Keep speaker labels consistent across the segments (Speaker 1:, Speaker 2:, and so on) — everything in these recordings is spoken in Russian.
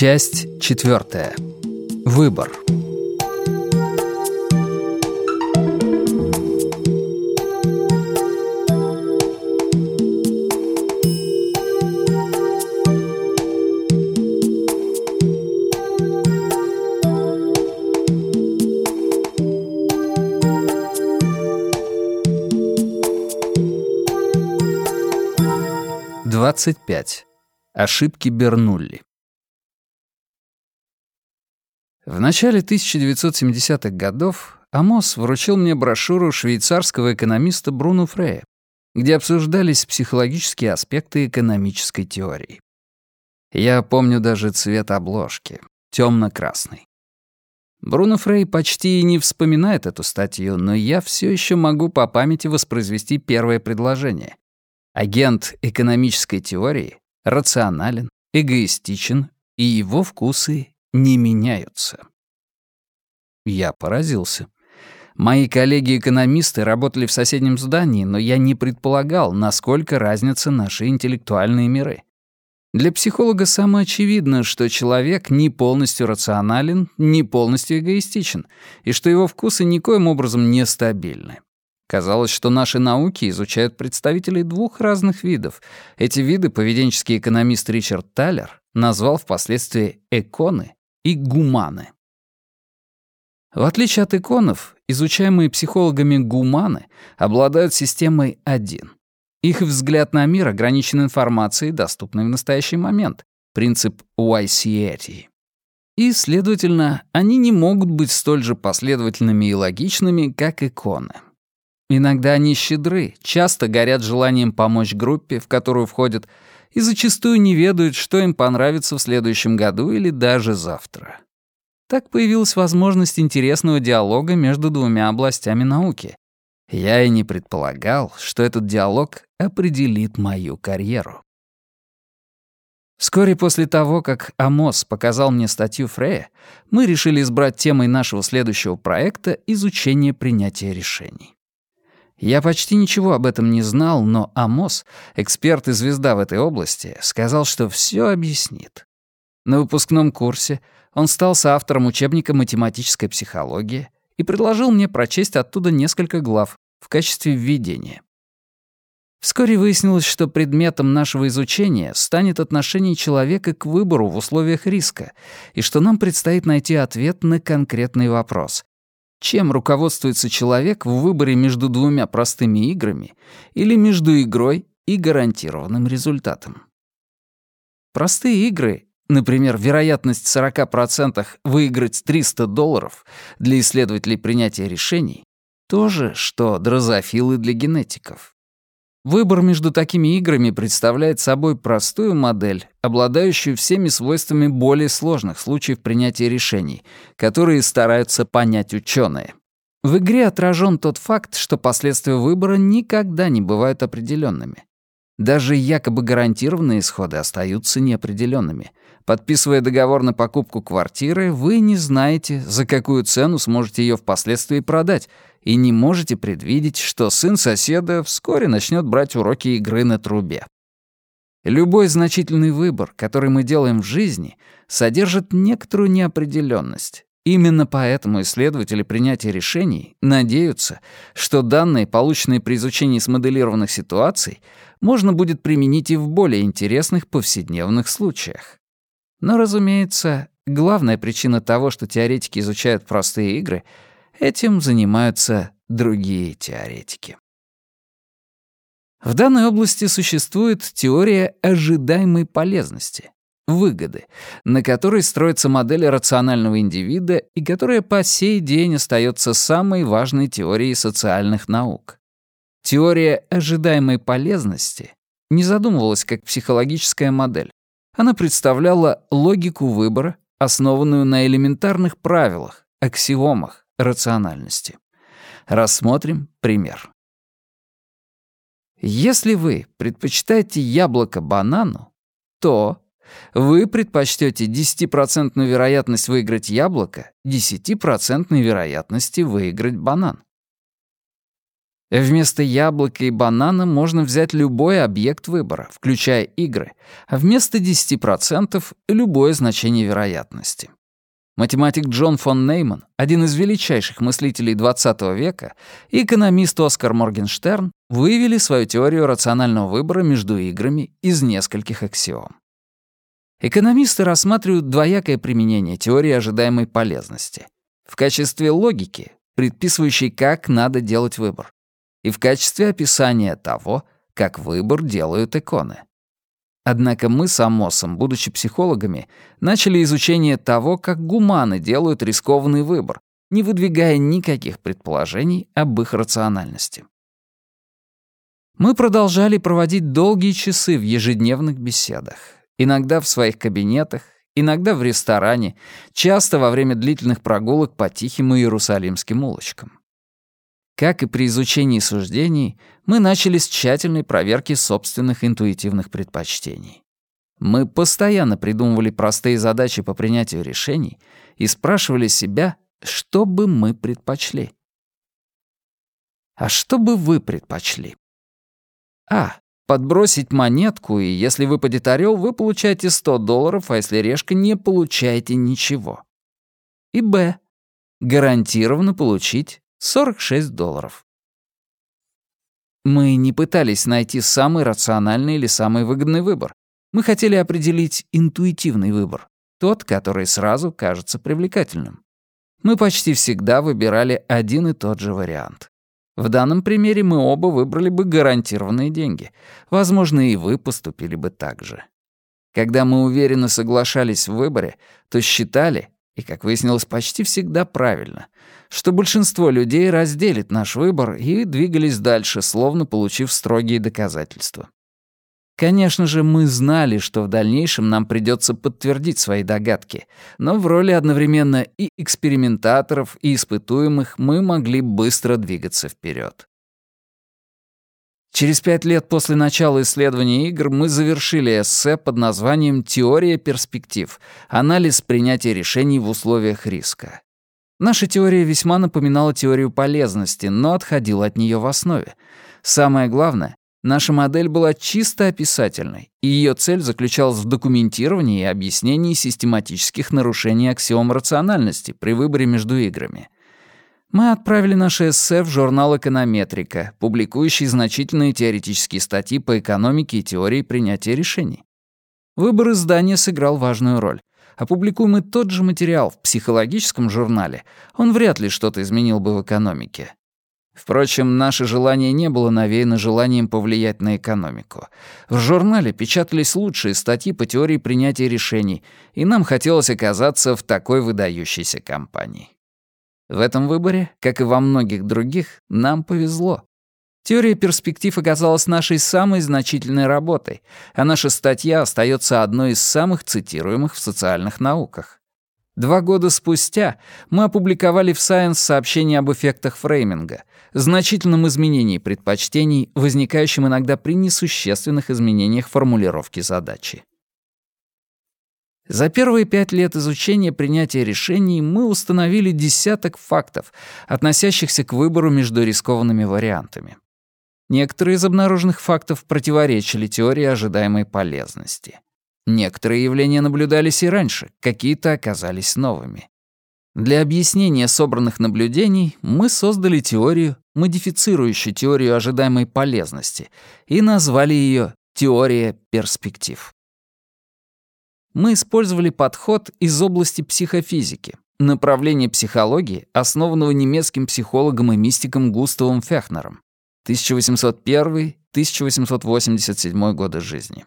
Speaker 1: Часть четвертая. Выбор. Двадцать пять. Ошибки Бернулли. В начале 1970-х годов Амос вручил мне брошюру швейцарского экономиста Бруно Фрея, где обсуждались психологические аспекты экономической теории. Я помню даже цвет обложки — темно-красный. Бруно Фрей почти не вспоминает эту статью, но я все еще могу по памяти воспроизвести первое предложение. Агент экономической теории рационален, эгоистичен, и его вкусы не меняются. Я поразился. Мои коллеги-экономисты работали в соседнем здании, но я не предполагал, насколько разнятся наши интеллектуальные миры. Для психолога самое очевидно, что человек не полностью рационален, не полностью эгоистичен, и что его вкусы никоим образом не стабильны. Казалось, что наши науки изучают представителей двух разных видов. Эти виды поведенческий экономист Ричард Талер назвал впоследствии «эконы» и «гуманы». В отличие от иконов, изучаемые психологами гуманы обладают системой 1. Их взгляд на мир ограничен информацией, доступной в настоящий момент, принцип YCETI. И, следовательно, они не могут быть столь же последовательными и логичными, как иконы. Иногда они щедры, часто горят желанием помочь группе, в которую входят, и зачастую не ведают, что им понравится в следующем году или даже завтра. Так появилась возможность интересного диалога между двумя областями науки. Я и не предполагал, что этот диалог определит мою карьеру. Вскоре после того, как Амос показал мне статью Фрея, мы решили избрать темой нашего следующего проекта изучение принятия решений. Я почти ничего об этом не знал, но Амос, эксперт и звезда в этой области, сказал, что все объяснит. На выпускном курсе он стал соавтором учебника «Математическая психология» и предложил мне прочесть оттуда несколько глав в качестве введения. Вскоре выяснилось, что предметом нашего изучения станет отношение человека к выбору в условиях риска, и что нам предстоит найти ответ на конкретный вопрос. Чем руководствуется человек в выборе между двумя простыми играми или между игрой и гарантированным результатом? Простые игры, например, вероятность 40% выиграть 300 долларов для исследователей принятия решений, то же, что дрозофилы для генетиков. Выбор между такими играми представляет собой простую модель, обладающую всеми свойствами более сложных случаев принятия решений, которые стараются понять ученые. В игре отражен тот факт, что последствия выбора никогда не бывают определенными. Даже якобы гарантированные исходы остаются неопределенными. Подписывая договор на покупку квартиры, вы не знаете, за какую цену сможете ее впоследствии продать, и не можете предвидеть, что сын соседа вскоре начнет брать уроки игры на трубе. Любой значительный выбор, который мы делаем в жизни, содержит некоторую неопределенность. Именно поэтому исследователи принятия решений надеются, что данные, полученные при изучении смоделированных ситуаций, можно будет применить и в более интересных повседневных случаях. Но, разумеется, главная причина того, что теоретики изучают простые игры — Этим занимаются другие теоретики. В данной области существует теория ожидаемой полезности, выгоды, на которой строится модель рационального индивида и которая по сей день остается самой важной теорией социальных наук. Теория ожидаемой полезности не задумывалась как психологическая модель. Она представляла логику выбора, основанную на элементарных правилах, аксиомах, рациональности. Рассмотрим пример. Если вы предпочитаете яблоко банану, то вы предпочтете 10% вероятность выиграть яблоко 10% вероятности выиграть банан. Вместо яблока и банана можно взять любой объект выбора, включая игры, а вместо 10% — любое значение вероятности. Математик Джон фон Нейман, один из величайших мыслителей XX века, и экономист Оскар Моргенштерн выявили свою теорию рационального выбора между играми из нескольких аксиом. Экономисты рассматривают двоякое применение теории ожидаемой полезности. В качестве логики, предписывающей, как надо делать выбор, и в качестве описания того, как выбор делают иконы. Однако мы с Амосом, будучи психологами, начали изучение того, как гуманы делают рискованный выбор, не выдвигая никаких предположений об их рациональности. Мы продолжали проводить долгие часы в ежедневных беседах, иногда в своих кабинетах, иногда в ресторане, часто во время длительных прогулок по тихим иерусалимским улочкам. Как и при изучении суждений, мы начали с тщательной проверки собственных интуитивных предпочтений. Мы постоянно придумывали простые задачи по принятию решений и спрашивали себя, что бы мы предпочли. А что бы вы предпочли? А. Подбросить монетку, и если выпадет орел, вы получаете 100 долларов, а если решка, не получаете ничего. И Б. Гарантированно получить 46 долларов. Мы не пытались найти самый рациональный или самый выгодный выбор. Мы хотели определить интуитивный выбор, тот, который сразу кажется привлекательным. Мы почти всегда выбирали один и тот же вариант. В данном примере мы оба выбрали бы гарантированные деньги. Возможно, и вы поступили бы так же. Когда мы уверенно соглашались в выборе, то считали, и, как выяснилось, почти всегда правильно, что большинство людей разделит наш выбор и двигались дальше, словно получив строгие доказательства. Конечно же, мы знали, что в дальнейшем нам придется подтвердить свои догадки, но в роли одновременно и экспериментаторов, и испытуемых мы могли быстро двигаться вперед. Через пять лет после начала исследования игр мы завершили эссе под названием «Теория перспектив. Анализ принятия решений в условиях риска». Наша теория весьма напоминала теорию полезности, но отходила от нее в основе. Самое главное, наша модель была чисто описательной, и ее цель заключалась в документировании и объяснении систематических нарушений аксиом рациональности при выборе между играми. Мы отправили наше эссе в журнал «Эконометрика», публикующий значительные теоретические статьи по экономике и теории принятия решений. Выбор издания сыграл важную роль. Опубликуем мы тот же материал в психологическом журнале, он вряд ли что-то изменил бы в экономике. Впрочем, наше желание не было навеяно желанием повлиять на экономику. В журнале печатались лучшие статьи по теории принятия решений, и нам хотелось оказаться в такой выдающейся компании. В этом выборе, как и во многих других, нам повезло. Теория перспектив оказалась нашей самой значительной работой, а наша статья остается одной из самых цитируемых в социальных науках. Два года спустя мы опубликовали в Science сообщение об эффектах фрейминга, значительном изменении предпочтений, возникающем иногда при несущественных изменениях формулировки задачи. За первые пять лет изучения принятия решений мы установили десяток фактов, относящихся к выбору между рискованными вариантами. Некоторые из обнаруженных фактов противоречили теории ожидаемой полезности. Некоторые явления наблюдались и раньше, какие-то оказались новыми. Для объяснения собранных наблюдений мы создали теорию, модифицирующую теорию ожидаемой полезности, и назвали ее «теория перспектив». Мы использовали подход из области психофизики, направление психологии, основанного немецким психологом и мистиком Густавом Фехнером. 1801-1887 годы жизни.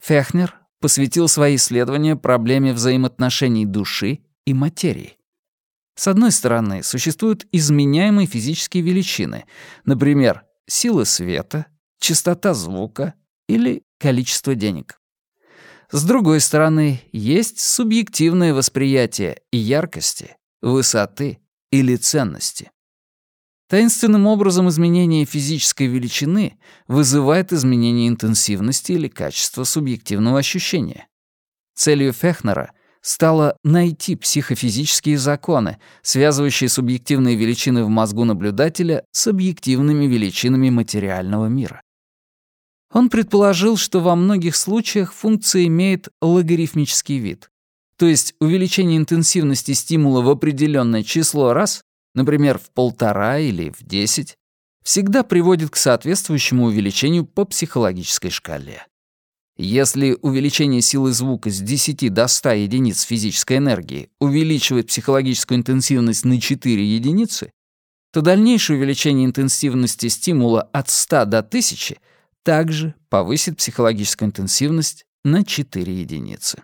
Speaker 1: Фехнер посвятил свои исследования проблеме взаимоотношений души и материи. С одной стороны, существуют изменяемые физические величины, например, сила света, частота звука или количество денег. С другой стороны, есть субъективное восприятие яркости, высоты или ценности. Таинственным образом изменение физической величины вызывает изменение интенсивности или качества субъективного ощущения. Целью Фехнера стало найти психофизические законы, связывающие субъективные величины в мозгу наблюдателя с объективными величинами материального мира. Он предположил, что во многих случаях функция имеет логарифмический вид, то есть увеличение интенсивности стимула в определенное число раз, например, в полтора или в десять, всегда приводит к соответствующему увеличению по психологической шкале. Если увеличение силы звука с 10 до 100 единиц физической энергии увеличивает психологическую интенсивность на 4 единицы, то дальнейшее увеличение интенсивности стимула от 100 до 1000 также повысит психологическую интенсивность на 4 единицы.